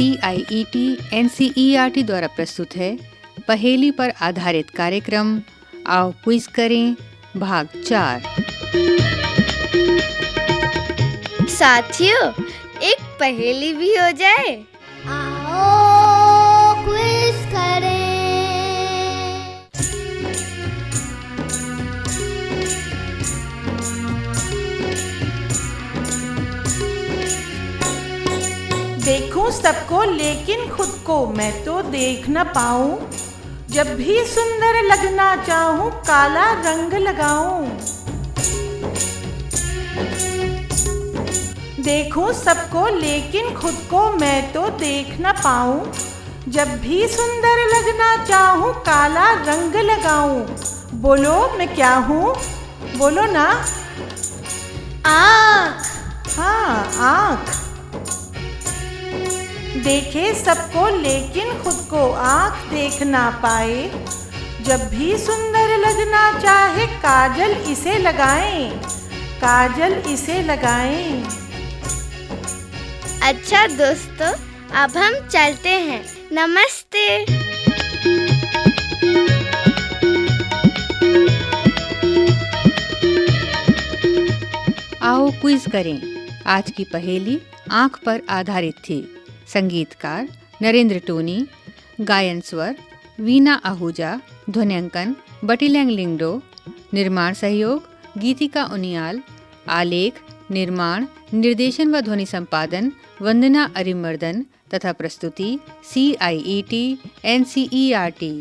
I E T N C E R T द्वारा प्रस्तुत है। पहेली पर आधारित कार्यक्रम, आओ क्विज करें, भाग चार। साथियों, एक पहेली भी हो जाए। देखूँ सबको, लेकिन खुद को मैं तो देख न पाऊँ। जब भी सुंदर लगना चाहूँ, काला रंग लगाऊँ। देखूँ सबको, लेकिन खुद को मैं तो देख न पाऊँ। जब भी सुंदर लगना चाहूँ, काला रंग लगाऊँ। बोलो, मैं क्या हूँ? बोलो ना। देखे सबको लेकिन खुद को आँख देख ना पाए। जब भी सुंदर लगना चाहे काजल इसे लगाएँ काजल इसे लगाएँ। अच्छा दोस्तों अब हम चलते हैं। नमस्ते। आओ क्विज करें। आज की पहेली आँख पर आधारित थी। संगीतकार नरेंद्र टोनी, गायन स्वर वीना आहूजा, ध्वन्यांकन बटिलैंग लिंगडो, निर्माण सहयोग गीतिका उनियाल, आलेख, निर्माण, निर्देशन व ध्वनि संपादन वंदना अरिमर्दन तथा प्रस्तुति C I E T N C E R T